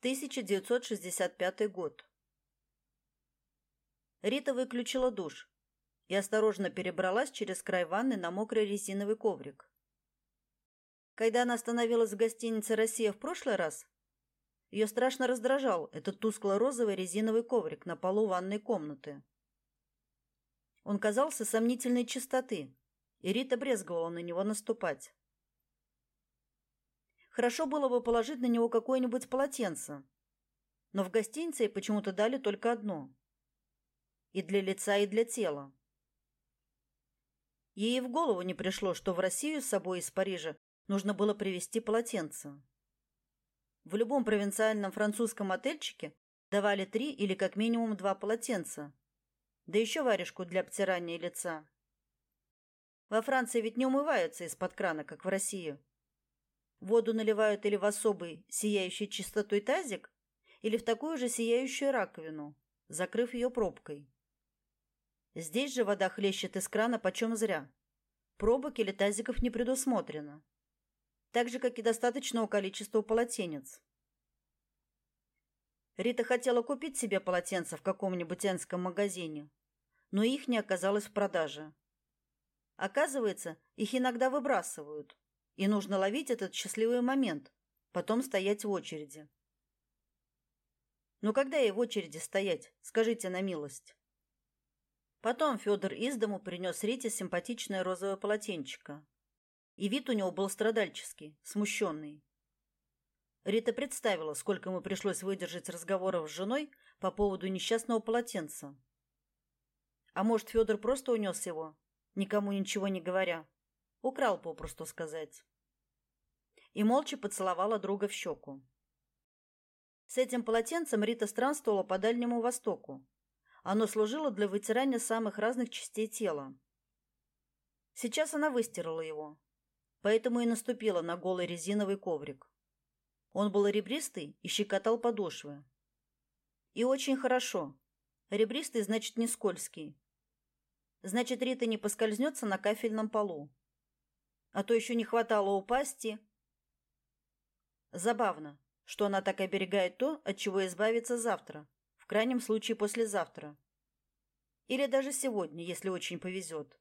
1965 год. Рита выключила душ и осторожно перебралась через край ванны на мокрый резиновый коврик. Когда она остановилась в гостинице «Россия» в прошлый раз, ее страшно раздражал этот тускло-розовый резиновый коврик на полу ванной комнаты. Он казался сомнительной чистоты, и Рита брезговала на него наступать. Хорошо было бы положить на него какое-нибудь полотенце, но в гостинице почему-то дали только одно. И для лица, и для тела. Ей в голову не пришло, что в Россию с собой из Парижа нужно было привезти полотенце. В любом провинциальном французском отельчике давали три или как минимум два полотенца, да еще варежку для обтирания лица. Во Франции ведь не умываются из-под крана, как в России. Воду наливают или в особый, сияющий чистотой тазик, или в такую же сияющую раковину, закрыв ее пробкой. Здесь же вода хлещет из крана почем зря. Пробок или тазиков не предусмотрено так же, как и достаточного количества полотенец. Рита хотела купить себе полотенца в каком-нибудь энском магазине, но их не оказалось в продаже. Оказывается, их иногда выбрасывают, и нужно ловить этот счастливый момент, потом стоять в очереди. Но когда ей в очереди стоять, скажите на милость? Потом Федор из дому принес Рите симпатичное розовое полотенчико и вид у него был страдальческий, смущенный. Рита представила, сколько ему пришлось выдержать разговоров с женой по поводу несчастного полотенца. А может, Федор просто унес его, никому ничего не говоря. Украл, попросту сказать. И молча поцеловала друга в щеку. С этим полотенцем Рита странствовала по Дальнему Востоку. Оно служило для вытирания самых разных частей тела. Сейчас она выстирала его, поэтому и наступила на голый резиновый коврик. Он был ребристый и щекотал подошвы. И очень хорошо. Ребристый значит не скользкий. Значит, Рита не поскользнется на кафельном полу. А то еще не хватало упасть и... Забавно, что она так оберегает то, от чего избавиться завтра, в крайнем случае послезавтра. Или даже сегодня, если очень повезет.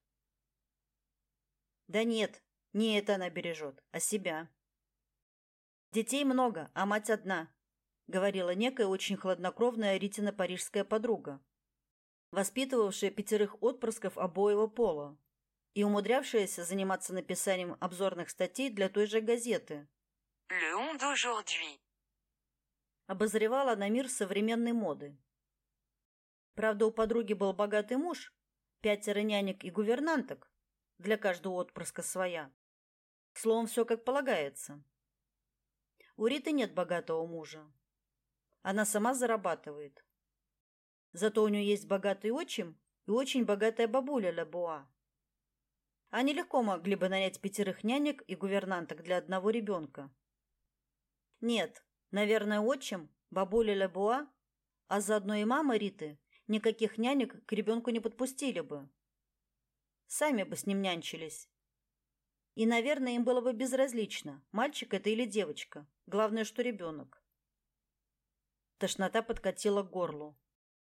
Да нет, не это она бережет, а себя. Детей много, а мать одна, говорила некая очень хладнокровная Ритина парижская подруга, воспитывавшая пятерых отпрысков обоего пола и умудрявшаяся заниматься написанием обзорных статей для той же газеты. Le Monde. Обозревала на мир современной моды. Правда, у подруги был богатый муж, пятеро нянек и гувернанток, для каждого отпрыска своя. Словом, все как полагается. У Риты нет богатого мужа. Она сама зарабатывает. Зато у нее есть богатый отчим и очень богатая бабуля Лабуа. Они легко могли бы нанять пятерых нянек и гувернанток для одного ребенка. Нет, наверное, отчим, бабуля Лабуа, а заодно и мама Риты никаких нянек к ребенку не подпустили бы. Сами бы с ним нянчились. И, наверное, им было бы безразлично, мальчик это или девочка. Главное, что ребенок. Тошнота подкатила к горлу.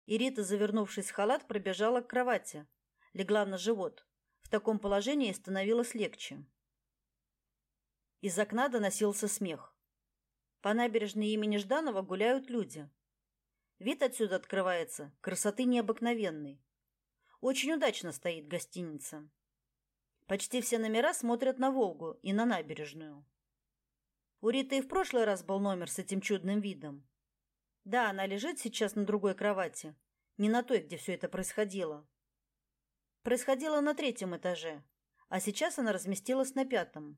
И Рита, завернувшись в халат, пробежала к кровати. Легла на живот. В таком положении становилось легче. Из окна доносился смех. По набережной имени Жданова гуляют люди. Вид отсюда открывается, красоты необыкновенной. Очень удачно стоит гостиница. Почти все номера смотрят на Волгу и на набережную. У Риты и в прошлый раз был номер с этим чудным видом. Да, она лежит сейчас на другой кровати, не на той, где все это происходило. Происходило на третьем этаже, а сейчас она разместилась на пятом.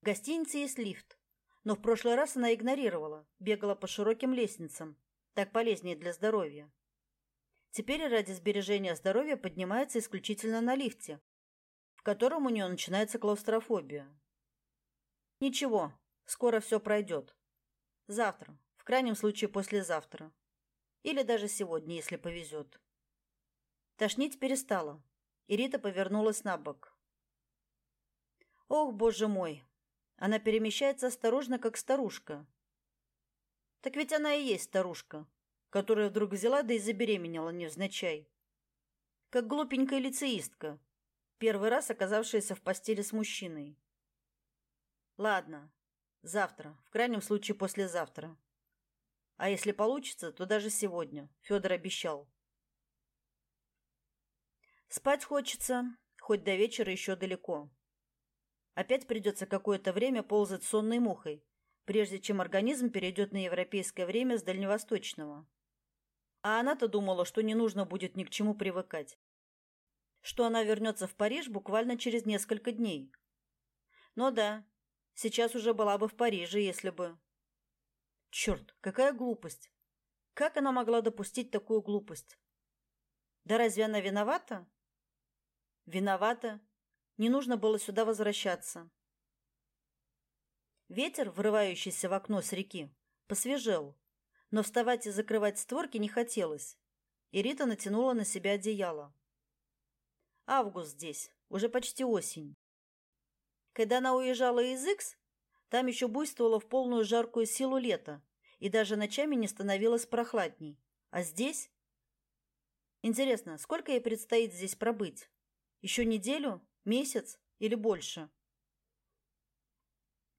В гостинице есть лифт, но в прошлый раз она игнорировала, бегала по широким лестницам, так полезнее для здоровья. Теперь ради сбережения здоровья поднимается исключительно на лифте, в котором у нее начинается клаустрофобия. Ничего, скоро все пройдет. Завтра, в крайнем случае послезавтра. Или даже сегодня, если повезет. Тошнить перестала, и Рита повернулась на бок. Ох, боже мой! Она перемещается осторожно, как старушка. Так ведь она и есть старушка, которая вдруг взяла да и забеременела невзначай. Как глупенькая лицеистка, первый раз оказавшаяся в постели с мужчиной. Ладно, завтра, в крайнем случае послезавтра. А если получится, то даже сегодня, Федор обещал. Спать хочется, хоть до вечера еще далеко. Опять придется какое-то время ползать сонной мухой, прежде чем организм перейдет на европейское время с дальневосточного. А она-то думала, что не нужно будет ни к чему привыкать. Что она вернется в Париж буквально через несколько дней. Но да, сейчас уже была бы в Париже, если бы... Черт, какая глупость! Как она могла допустить такую глупость? Да разве она виновата? Виновата. Не нужно было сюда возвращаться. Ветер, врывающийся в окно с реки, посвежел, но вставать и закрывать створки не хотелось, и Рита натянула на себя одеяло. Август здесь, уже почти осень. Когда она уезжала из Икс, там еще буйствовало в полную жаркую силу лето, и даже ночами не становилось прохладней. А здесь... Интересно, сколько ей предстоит здесь пробыть? Еще неделю? Месяц? Или больше?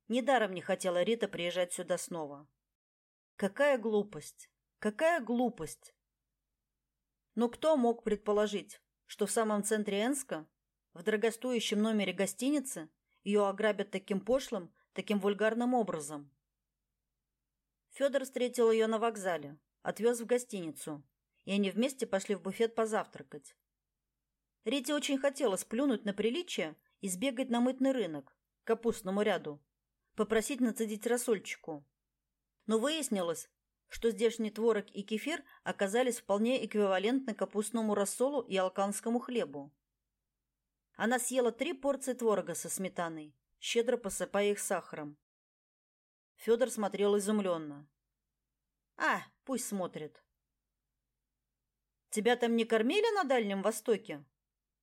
Недаром не хотела Рита приезжать сюда снова. Какая глупость! Какая глупость! Но кто мог предположить, что в самом центре Энска, в дорогостоящем номере гостиницы, ее ограбят таким пошлым, таким вульгарным образом? Федор встретил ее на вокзале, отвез в гостиницу, и они вместе пошли в буфет позавтракать. Рите очень хотелось плюнуть на приличие и сбегать на мытный рынок, к капустному ряду, попросить нацедить рассольчику. Но выяснилось, что здешний творог и кефир оказались вполне эквивалентны капустному рассолу и алканскому хлебу. Она съела три порции творога со сметаной, щедро посыпая их сахаром. Федор смотрел изумленно. «А, пусть смотрит». «Тебя там не кормили на Дальнем Востоке?» —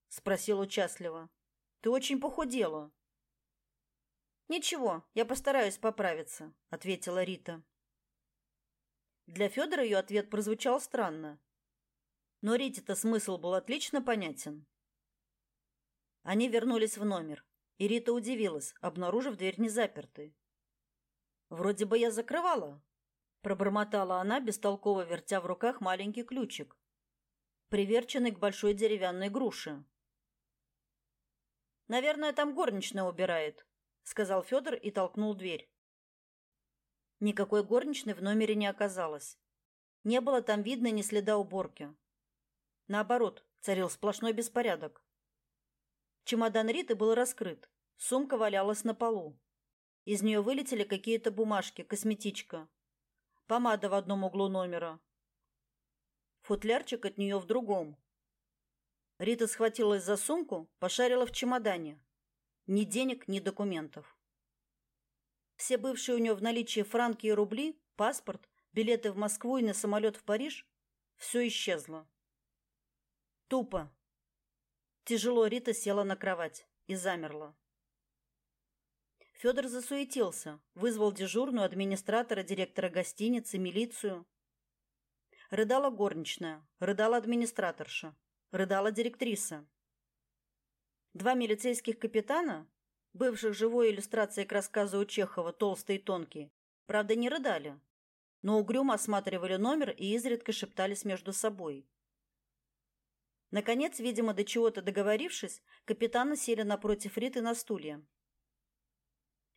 спросил участливо. «Ты очень похудела». «Ничего, я постараюсь поправиться», — ответила Рита. Для Федора ее ответ прозвучал странно. Но Рите-то смысл был отлично понятен. Они вернулись в номер, и Рита удивилась, обнаружив дверь незапертой. «Вроде бы я закрывала», — пробормотала она, бестолково вертя в руках маленький ключик, приверченный к большой деревянной груше. «Наверное, там горничная убирает», сказал Федор и толкнул дверь. Никакой горничной в номере не оказалось. Не было там видно ни следа уборки. Наоборот, царил сплошной беспорядок. Чемодан Риты был раскрыт. Сумка валялась на полу. Из нее вылетели какие-то бумажки, косметичка. Помада в одном углу номера. Футлярчик от нее в другом. Рита схватилась за сумку, пошарила в чемодане. Ни денег, ни документов. Все бывшие у нее в наличии франки и рубли, паспорт, билеты в Москву и на самолет в Париж – все исчезло. Тупо. Тяжело Рита села на кровать и замерла. Федор засуетился, вызвал дежурную администратора, директора гостиницы, милицию. Рыдала горничная, рыдала администраторша, рыдала директриса. Два милицейских капитана, бывших живой иллюстрацией к рассказу у Чехова «Толстые и тонкие», правда, не рыдали, но угрюмо осматривали номер и изредка шептались между собой. Наконец, видимо, до чего-то договорившись, капитаны сели напротив Риты на стулья.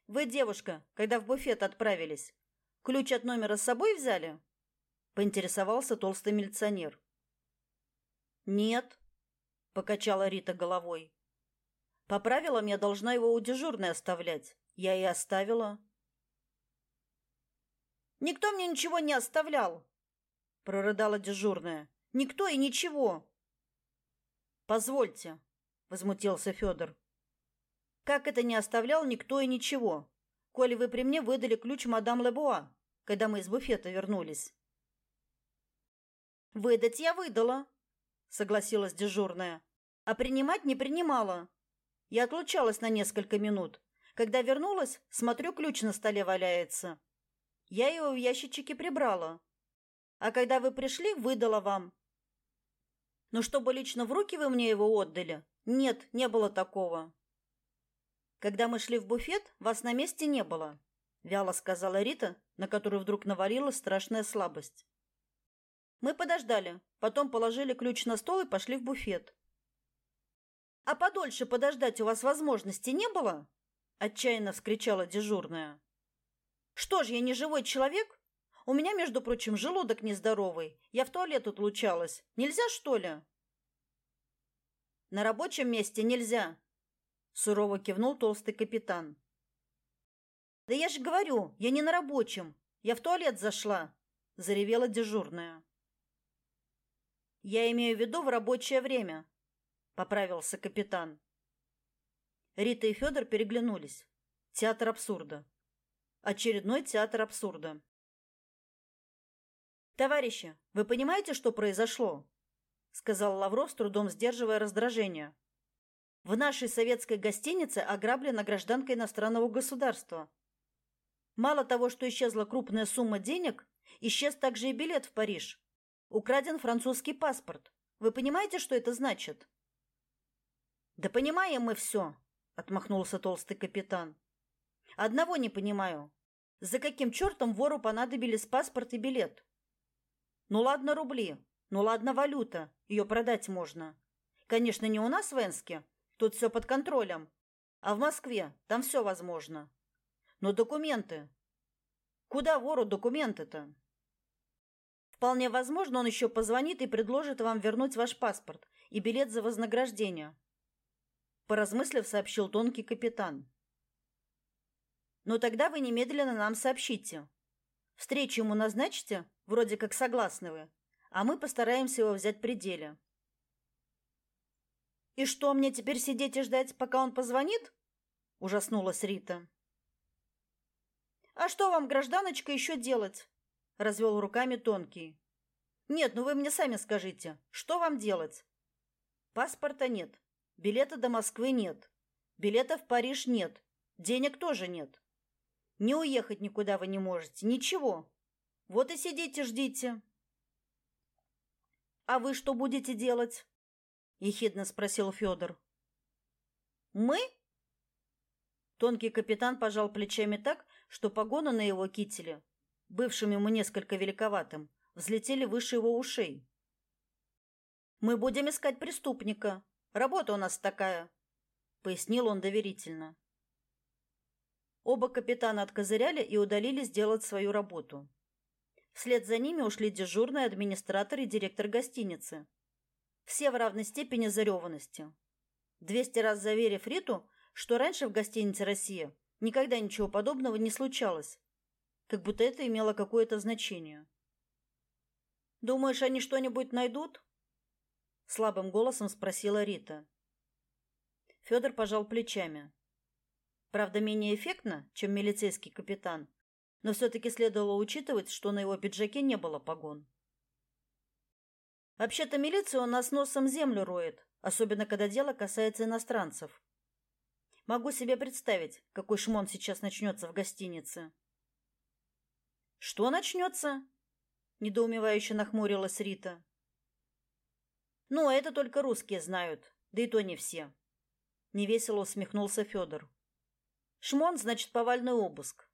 «Вы, девушка, когда в буфет отправились, ключ от номера с собой взяли?» — поинтересовался толстый милиционер. «Нет», — покачала Рита головой. По правилам я должна его у дежурной оставлять. Я и оставила. Никто мне ничего не оставлял, прорыдала дежурная. Никто и ничего. Позвольте, возмутился Федор. Как это не оставлял никто и ничего? Коли вы при мне выдали ключ мадам Лебуа, когда мы из буфета вернулись. Выдать я выдала, согласилась дежурная, а принимать не принимала. Я отлучалась на несколько минут. Когда вернулась, смотрю, ключ на столе валяется. Я его в ящичке прибрала. А когда вы пришли, выдала вам. Но чтобы лично в руки вы мне его отдали? Нет, не было такого. Когда мы шли в буфет, вас на месте не было, вяло сказала Рита, на которую вдруг навалилась страшная слабость. Мы подождали, потом положили ключ на стол и пошли в буфет. А подольше подождать у вас возможности не было? отчаянно вскричала дежурная. Что ж, я не живой человек? У меня, между прочим, желудок нездоровый. Я в туалет отлучалась. Нельзя, что ли? На рабочем месте нельзя, сурово кивнул толстый капитан. Да я же говорю, я не на рабочем. Я в туалет зашла, заревела дежурная. Я имею в виду в рабочее время, поправился капитан. Рита и Федор переглянулись. Театр абсурда. Очередной театр абсурда. Товарищи, вы понимаете, что произошло? сказал Лавров с трудом сдерживая раздражение. В нашей советской гостинице ограблена гражданка иностранного государства. Мало того, что исчезла крупная сумма денег, исчез также и билет в Париж. Украден французский паспорт. Вы понимаете, что это значит? Да понимаем мы все, отмахнулся толстый капитан. Одного не понимаю. За каким чертом вору понадобились паспорт и билет? Ну ладно, рубли. Ну ладно, валюта. Ее продать можно. Конечно, не у нас в Энске. Тут все под контролем. А в Москве там все возможно. Но документы. Куда вору документы-то? Вполне возможно, он еще позвонит и предложит вам вернуть ваш паспорт и билет за вознаграждение. Поразмыслив, сообщил тонкий капитан. Но тогда вы немедленно нам сообщите. Встречу ему назначите, вроде как согласны вы, а мы постараемся его взять при деле. И что, мне теперь сидеть и ждать, пока он позвонит? Ужаснулась Рита. А что вам, гражданочка, еще делать? Развел руками тонкий. Нет, ну вы мне сами скажите, что вам делать? Паспорта нет, билета до Москвы нет, билета в Париж нет, денег тоже нет. Не уехать никуда вы не можете, ничего. Вот и сидите, ждите. А вы что будете делать? ехидно спросил Федор. Мы? Тонкий капитан пожал плечами так, что погоны на его кителе, бывшим ему несколько великоватым, взлетели выше его ушей. Мы будем искать преступника. Работа у нас такая, пояснил он доверительно. Оба капитана откозыряли и удалились делать свою работу. Вслед за ними ушли дежурный администратор и директор гостиницы. Все в равной степени зареванности. Двести раз заверив Риту, что раньше в гостинице «Россия» никогда ничего подобного не случалось, как будто это имело какое-то значение. «Думаешь, они что-нибудь найдут?» Слабым голосом спросила Рита. Федор пожал плечами. Правда, менее эффектно, чем милицейский капитан, но все-таки следовало учитывать, что на его пиджаке не было погон. Вообще-то милиция у нас носом землю роет, особенно когда дело касается иностранцев. Могу себе представить, какой шмон сейчас начнется в гостинице. Что начнется? недоумевающе нахмурилась Рита. Ну, это только русские знают, да и то не все. Невесело усмехнулся Федор. Шмон значит повальный обыск.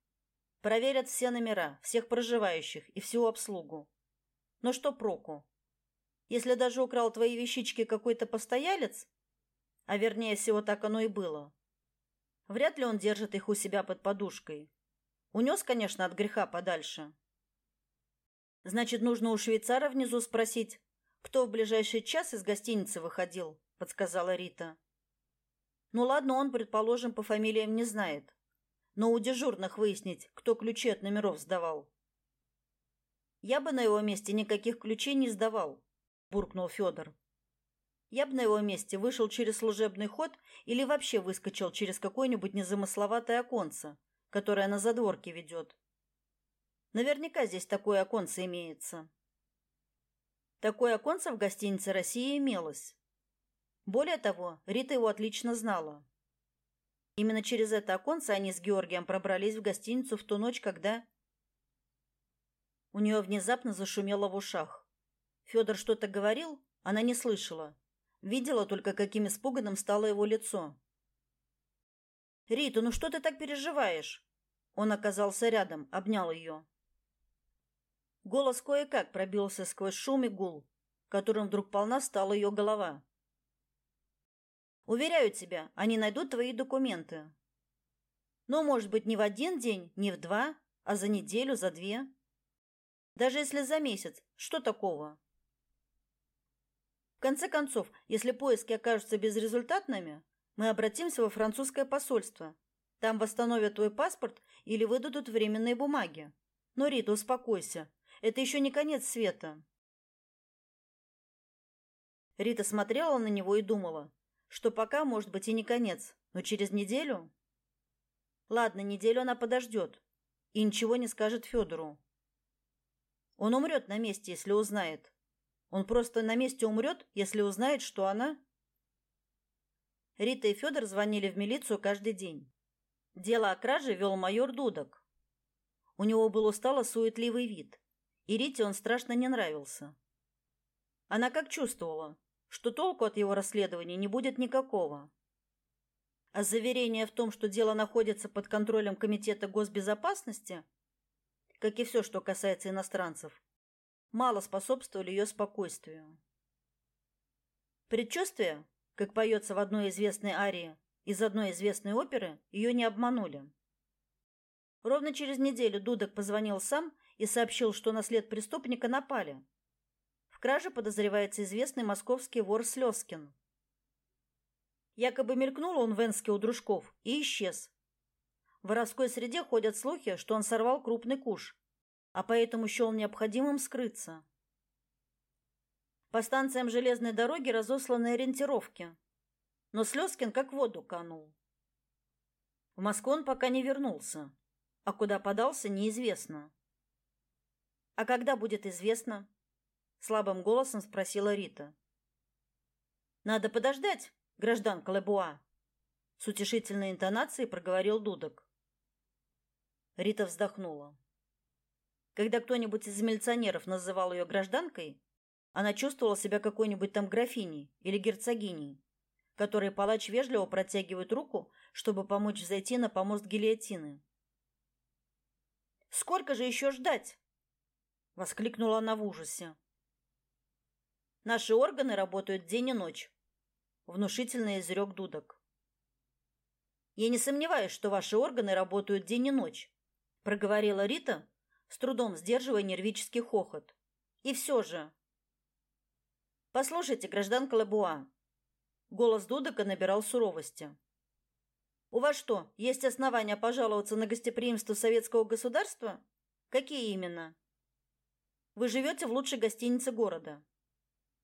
Проверят все номера, всех проживающих и всю обслугу. Но что проку? Если даже украл твои вещички какой-то постоялец, а вернее всего так оно и было, вряд ли он держит их у себя под подушкой. Унес, конечно, от греха подальше. Значит, нужно у швейцара внизу спросить, кто в ближайший час из гостиницы выходил, подсказала Рита. Ну ладно, он, предположим, по фамилиям не знает. Но у дежурных выяснить, кто ключи от номеров сдавал. Я бы на его месте никаких ключей не сдавал, буркнул Федор. Я бы на его месте вышел через служебный ход или вообще выскочил через какое-нибудь незамысловатое оконце, которое на задворке ведет. Наверняка здесь такое оконце имеется. Такое оконце в гостинице России имелось. Более того, Рита его отлично знала. Именно через это оконце они с Георгием пробрались в гостиницу в ту ночь, когда У нее внезапно зашумело в ушах. Федор что-то говорил, она не слышала. Видела только, каким испуганным стало его лицо. «Рита, ну что ты так переживаешь?» Он оказался рядом, обнял ее. Голос кое-как пробился сквозь шум и гул, которым вдруг полна стала ее голова. «Уверяю тебя, они найдут твои документы. Но, может быть, не в один день, не в два, а за неделю, за две. Даже если за месяц, что такого?» В конце концов, если поиски окажутся безрезультатными, мы обратимся во французское посольство. Там восстановят твой паспорт или выдадут временные бумаги. Но, Рита, успокойся. Это еще не конец света. Рита смотрела на него и думала, что пока, может быть, и не конец, но через неделю... Ладно, неделю она подождет и ничего не скажет Федору. Он умрет на месте, если узнает. Он просто на месте умрет, если узнает, что она... Рита и Федор звонили в милицию каждый день. Дело о краже вел майор Дудок. У него был устало-суетливый вид, и Рите он страшно не нравился. Она как чувствовала, что толку от его расследования не будет никакого. А заверение в том, что дело находится под контролем Комитета госбезопасности, как и все, что касается иностранцев, мало способствовали ее спокойствию. Предчувствие, как поется в одной известной арии из одной известной оперы, ее не обманули. Ровно через неделю Дудок позвонил сам и сообщил, что на след преступника напали. В краже подозревается известный московский вор Слезкин. Якобы мелькнул он в Энске у дружков и исчез. В воровской среде ходят слухи, что он сорвал крупный куш, а поэтому счел необходимым скрыться. По станциям железной дороги разосланы ориентировки. Но Слезкин как в воду канул. В Москву он пока не вернулся, а куда подался, неизвестно. А когда будет известно? слабым голосом спросила Рита. Надо подождать, гражданка Лебуа, с утешительной интонацией проговорил Дудок. Рита вздохнула. Когда кто-нибудь из милиционеров называл ее гражданкой, она чувствовала себя какой-нибудь там графиней или герцогиней, которой палач вежливо протягивает руку, чтобы помочь зайти на помост гильотины. «Сколько же еще ждать?» — воскликнула она в ужасе. «Наши органы работают день и ночь», — внушительно изрек Дудок. «Я не сомневаюсь, что ваши органы работают день и ночь», — проговорила Рита, с трудом сдерживая нервический хохот. «И все же...» Послушайте, гражданка Лебуа. Голос Дудека набирал суровости. У вас что, есть основания пожаловаться на гостеприимство советского государства? Какие именно? Вы живете в лучшей гостинице города.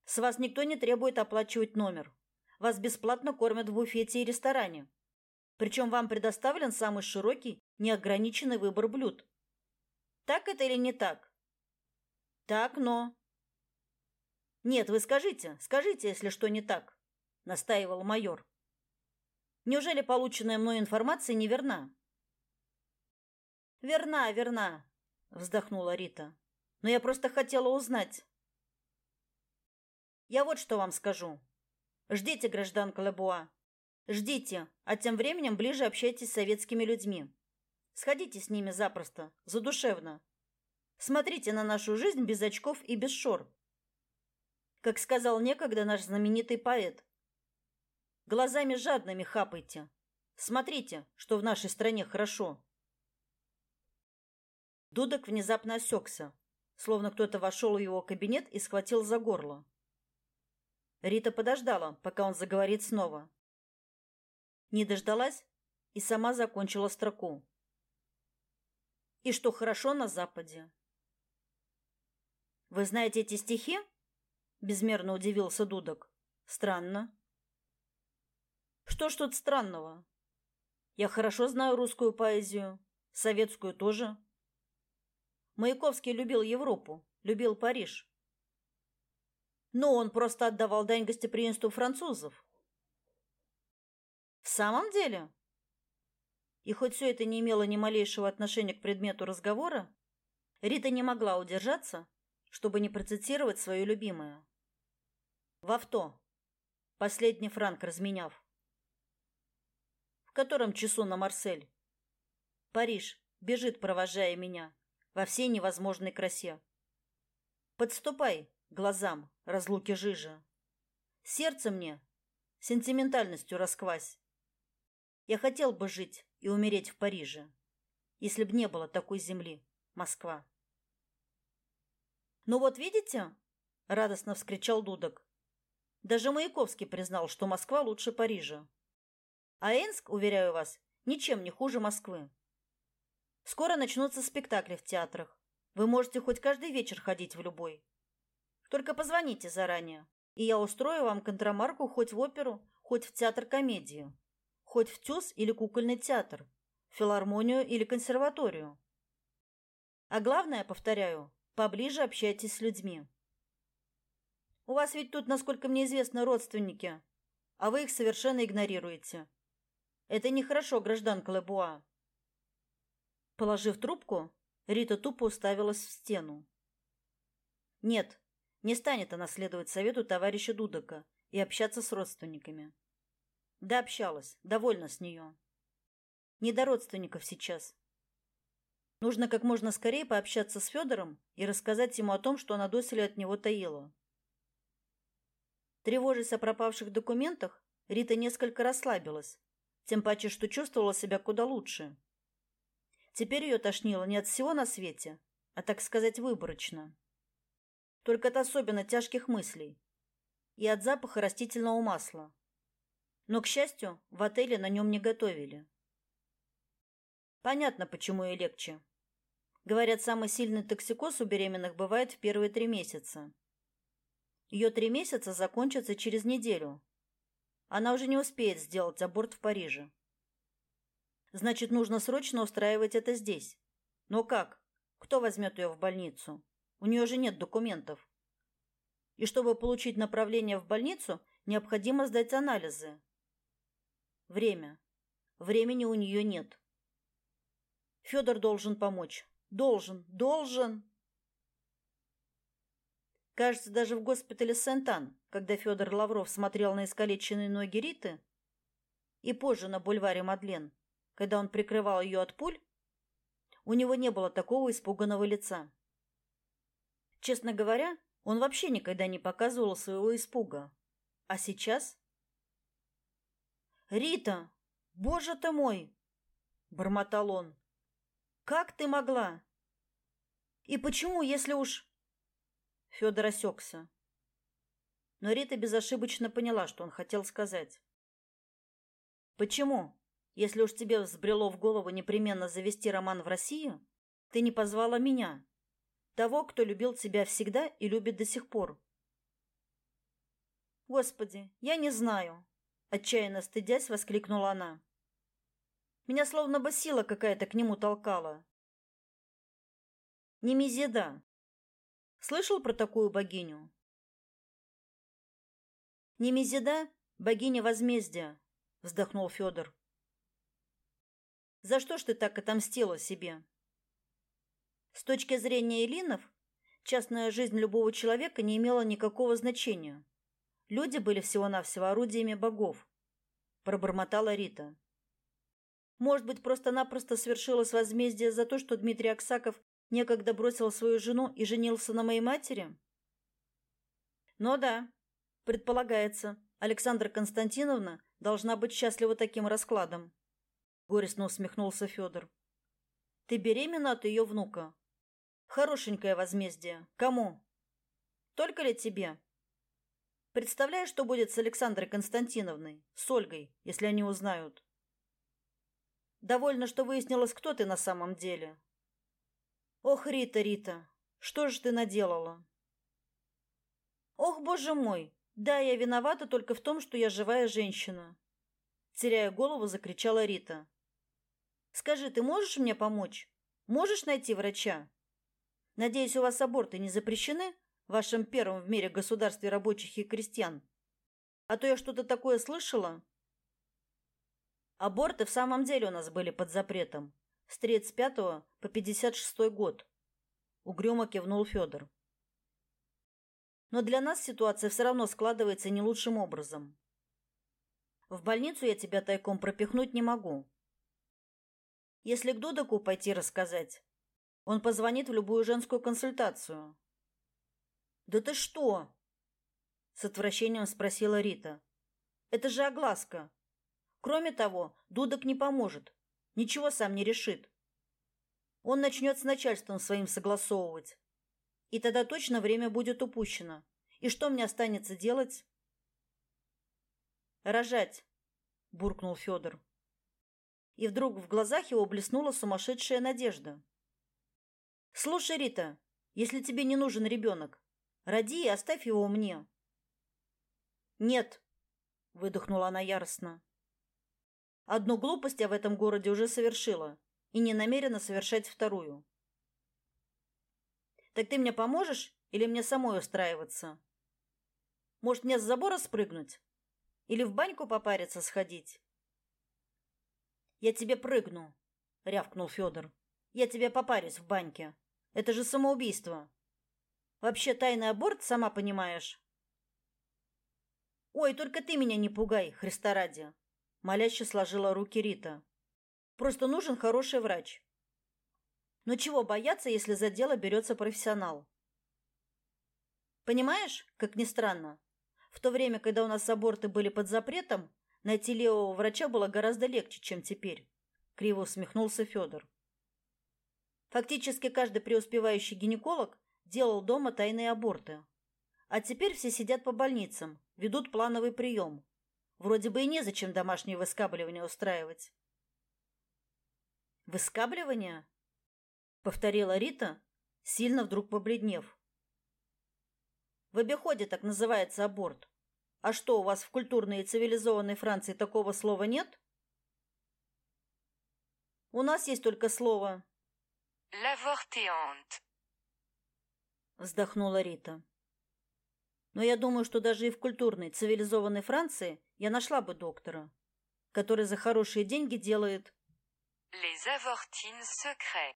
С вас никто не требует оплачивать номер. Вас бесплатно кормят в буфете и ресторане. Причем вам предоставлен самый широкий, неограниченный выбор блюд. Так это или не так? Так, но нет, вы скажите, скажите, если что не так, настаивал майор. Неужели полученная мной информация неверна? Верна, верна, вздохнула Рита. Но я просто хотела узнать. Я вот что вам скажу. Ждите, гражданка Лебуа. Ждите, а тем временем ближе общайтесь с советскими людьми. Сходите с ними запросто, задушевно. Смотрите на нашу жизнь без очков и без шор как сказал некогда наш знаменитый поэт. Глазами жадными хапайте. Смотрите, что в нашей стране хорошо. Дудок внезапно осекся, словно кто-то вошел в его кабинет и схватил за горло. Рита подождала, пока он заговорит снова. Не дождалась и сама закончила строку. И что хорошо на западе. Вы знаете эти стихи? Безмерно удивился Дудок. Странно. Что ж тут странного? Я хорошо знаю русскую поэзию, советскую тоже. Маяковский любил Европу, любил Париж. Но он просто отдавал дань гостеприимству французов. В самом деле? И хоть все это не имело ни малейшего отношения к предмету разговора, Рита не могла удержаться, чтобы не процитировать свою любимую. В авто. Последний франк разменяв. В котором часу на Марсель? Париж бежит, провожая меня во всей невозможной красе. Подступай глазам разлуки жижа. Сердце мне сентиментальностью расквась. Я хотел бы жить и умереть в Париже, если б не было такой земли, Москва. «Ну вот видите?» — радостно вскричал Дудок. Даже Маяковский признал, что Москва лучше Парижа. А Энск, уверяю вас, ничем не хуже Москвы. Скоро начнутся спектакли в театрах. Вы можете хоть каждый вечер ходить в любой. Только позвоните заранее, и я устрою вам контрамарку хоть в оперу, хоть в театр-комедию, хоть в ТЮЗ или кукольный театр, филармонию или консерваторию. А главное, повторяю, Поближе общайтесь с людьми. У вас ведь тут, насколько мне известно, родственники, а вы их совершенно игнорируете. Это нехорошо, гражданка Лебуа. Положив трубку, Рита тупо уставилась в стену. Нет, не станет она следовать совету товарища Дудока и общаться с родственниками. Да общалась, довольна с нее. Не до родственников сейчас. Нужно как можно скорее пообщаться с Федором и рассказать ему о том, что она доселе от него таила. Тревожась о пропавших документах, Рита несколько расслабилась, тем паче, что чувствовала себя куда лучше. Теперь ее тошнило не от всего на свете, а, так сказать, выборочно. Только от особенно тяжких мыслей и от запаха растительного масла. Но, к счастью, в отеле на нем не готовили. Понятно, почему ей легче. Говорят, самый сильный токсикоз у беременных бывает в первые три месяца. Ее три месяца закончатся через неделю. Она уже не успеет сделать аборт в Париже. Значит, нужно срочно устраивать это здесь. Но как? Кто возьмет ее в больницу? У нее же нет документов. И чтобы получить направление в больницу, необходимо сдать анализы. Время. Времени у нее нет. Федор должен помочь. Должен, должен. Кажется, даже в госпитале Сент-Ан, когда Федор Лавров смотрел на искалеченные ноги Риты, и позже на бульваре Мадлен, когда он прикрывал ее от пуль, у него не было такого испуганного лица. Честно говоря, он вообще никогда не показывал своего испуга. А сейчас... «Рита! Боже ты мой!» — бормотал он. Как ты могла? И почему, если уж Федор осекся. Но Рита безошибочно поняла, что он хотел сказать. Почему, если уж тебе взбрело в голову непременно завести роман в Россию, ты не позвала меня, того, кто любил тебя всегда и любит до сих пор? Господи, я не знаю, отчаянно стыдясь, воскликнула она. Меня словно бы сила какая-то к нему толкала. Немезида. Слышал про такую богиню? Немезида — богиня возмездия, вздохнул Федор. За что ж ты так отомстила себе? С точки зрения эллинов, частная жизнь любого человека не имела никакого значения. Люди были всего-навсего орудиями богов, пробормотала Рита. Может быть, просто-напросто свершилось возмездие за то, что Дмитрий Аксаков некогда бросил свою жену и женился на моей матери? Ну да, предполагается, Александра Константиновна должна быть счастлива таким раскладом. Горестно усмехнулся Федор. Ты беременна от ее внука. Хорошенькое возмездие. Кому? Только ли тебе? Представляешь, что будет с Александрой Константиновной, с Ольгой, если они узнают? Довольно, что выяснилось, кто ты на самом деле. Ох, Рита, Рита, что же ты наделала? Ох, боже мой, да, я виновата только в том, что я живая женщина. Теряя голову, закричала Рита. Скажи, ты можешь мне помочь? Можешь найти врача? Надеюсь, у вас аборты не запрещены в вашем первом в мире государстве рабочих и крестьян? А то я что-то такое слышала. Аборты в самом деле у нас были под запретом с 35 по 56 год. угрюмо кивнул Федор. Но для нас ситуация все равно складывается не лучшим образом. В больницу я тебя тайком пропихнуть не могу. Если к Дудаку пойти рассказать, он позвонит в любую женскую консультацию. Да ты что? С отвращением спросила Рита. Это же огласка. Кроме того, Дудок не поможет. Ничего сам не решит. Он начнет с начальством своим согласовывать. И тогда точно время будет упущено. И что мне останется делать? Рожать, буркнул Федор. И вдруг в глазах его блеснула сумасшедшая надежда. Слушай, Рита, если тебе не нужен ребенок, роди и оставь его мне. Нет, выдохнула она яростно. Одну глупость я в этом городе уже совершила и не намерена совершать вторую. Так ты мне поможешь или мне самой устраиваться? Может, мне с забора спрыгнуть? Или в баньку попариться сходить? Я тебе прыгну, рявкнул Федор. Я тебе попарюсь в баньке. Это же самоубийство. Вообще тайный аборт, сама понимаешь. Ой, только ты меня не пугай, Христа ради, моляще сложила руки Рита. Просто нужен хороший врач. Но чего бояться, если за дело берется профессионал? Понимаешь, как ни странно, в то время, когда у нас аборты были под запретом, найти левого врача было гораздо легче, чем теперь. Криво усмехнулся Федор. Фактически каждый преуспевающий гинеколог делал дома тайные аборты. А теперь все сидят по больницам, ведут плановый прием. Вроде бы и незачем домашнее выскабливание устраивать. «Выскабливание?» — повторила Рита, сильно вдруг побледнев. В обиходе так называется аборт. А что, у вас в культурной и цивилизованной Франции такого слова нет? У нас есть только слово L'avortéante. вздохнула Рита. Но я думаю, что даже и в культурной, цивилизованной Франции я нашла бы доктора, который за хорошие деньги делает Les avortines secrets.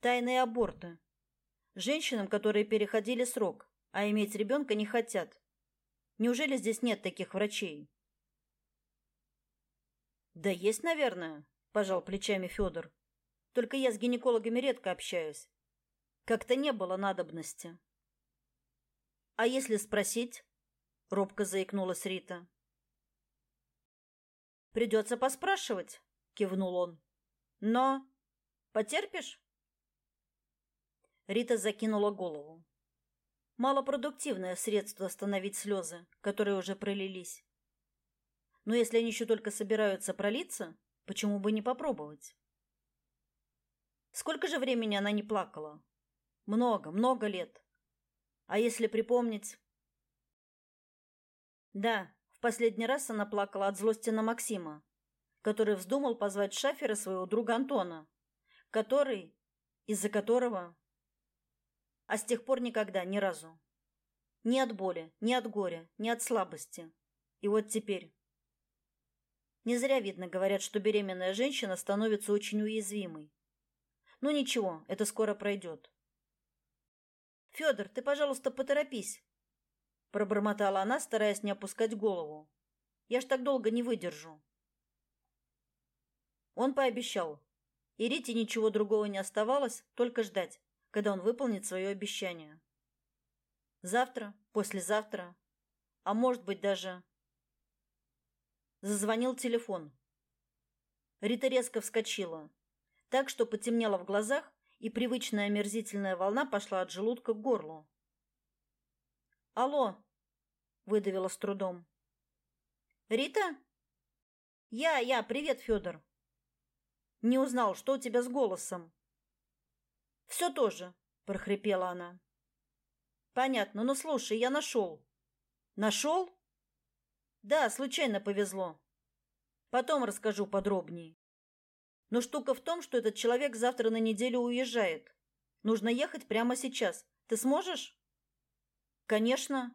тайные аборты. Женщинам, которые переходили срок, а иметь ребенка не хотят. Неужели здесь нет таких врачей? Да есть, наверное, пожал плечами Федор. Только я с гинекологами редко общаюсь. Как-то не было надобности. А если спросить? робко заикнулась Рита. Придется поспрашивать, кивнул он. Но потерпишь? Рита закинула голову. Малопродуктивное средство остановить слезы, которые уже пролились. Но если они еще только собираются пролиться, почему бы не попробовать? Сколько же времени она не плакала? Много, много лет. А если припомнить... Да, в последний раз она плакала от злости на Максима, который вздумал позвать шафера своего друга Антона, который, из-за которого а с тех пор никогда, ни разу. Ни от боли, ни от горя, ни от слабости. И вот теперь. Не зря, видно, говорят, что беременная женщина становится очень уязвимой. Ну ничего, это скоро пройдет. Федор, ты, пожалуйста, поторопись, пробормотала она, стараясь не опускать голову. Я ж так долго не выдержу. Он пообещал. И Рите ничего другого не оставалось, только ждать когда он выполнит свое обещание. Завтра, послезавтра, а может быть даже... Зазвонил телефон. Рита резко вскочила, так что потемнело в глазах, и привычная омерзительная волна пошла от желудка к горлу. «Алло!» — выдавила с трудом. «Рита?» «Я, я, привет, Федор!» «Не узнал, что у тебя с голосом?» Все тоже, прохрипела она. Понятно, ну слушай, я нашел. Нашел? Да, случайно повезло. Потом расскажу подробнее. Но штука в том, что этот человек завтра на неделю уезжает. Нужно ехать прямо сейчас. Ты сможешь? Конечно.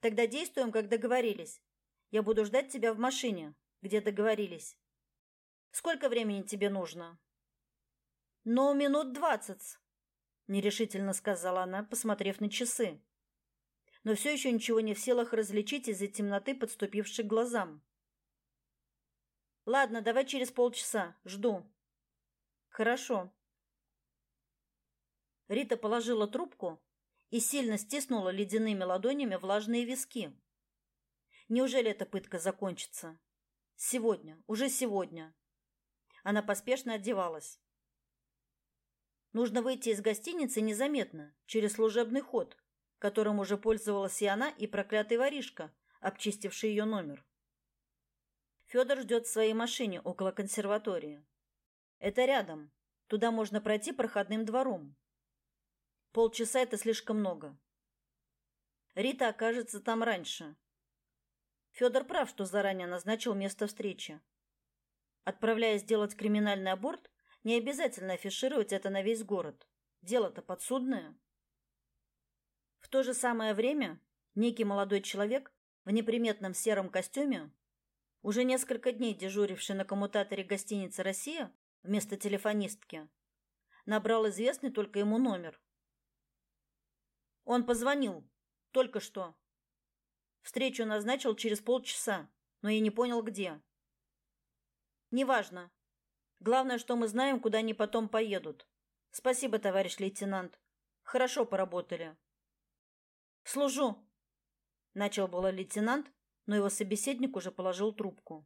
Тогда действуем, как договорились. Я буду ждать тебя в машине, где договорились. Сколько времени тебе нужно? «Ну, минут двадцать», нерешительно сказала она, посмотрев на часы. Но все еще ничего не в силах различить из-за темноты, подступившей к глазам. Ладно, давай через полчаса. Жду. Хорошо. Рита положила трубку и сильно стиснула ледяными ладонями влажные виски. Неужели эта пытка закончится? Сегодня, уже сегодня. Она поспешно одевалась. Нужно выйти из гостиницы незаметно, через служебный ход, которым уже пользовалась и она, и проклятый воришка, обчистивший ее номер. Федор ждет в своей машине около консерватории. Это рядом. Туда можно пройти проходным двором. Полчаса это слишком много. Рита окажется там раньше. Федор прав, что заранее назначил место встречи. Отправляясь делать криминальный аборт, не обязательно афишировать это на весь город. Дело-то подсудное. В то же самое время некий молодой человек в неприметном сером костюме, уже несколько дней дежуривший на коммутаторе гостиницы «Россия» вместо телефонистки, набрал известный только ему номер. Он позвонил. Только что. Встречу назначил через полчаса, но я не понял, где. Неважно. Главное, что мы знаем, куда они потом поедут. Спасибо, товарищ лейтенант. Хорошо поработали. Служу. Начал было лейтенант, но его собеседник уже положил трубку.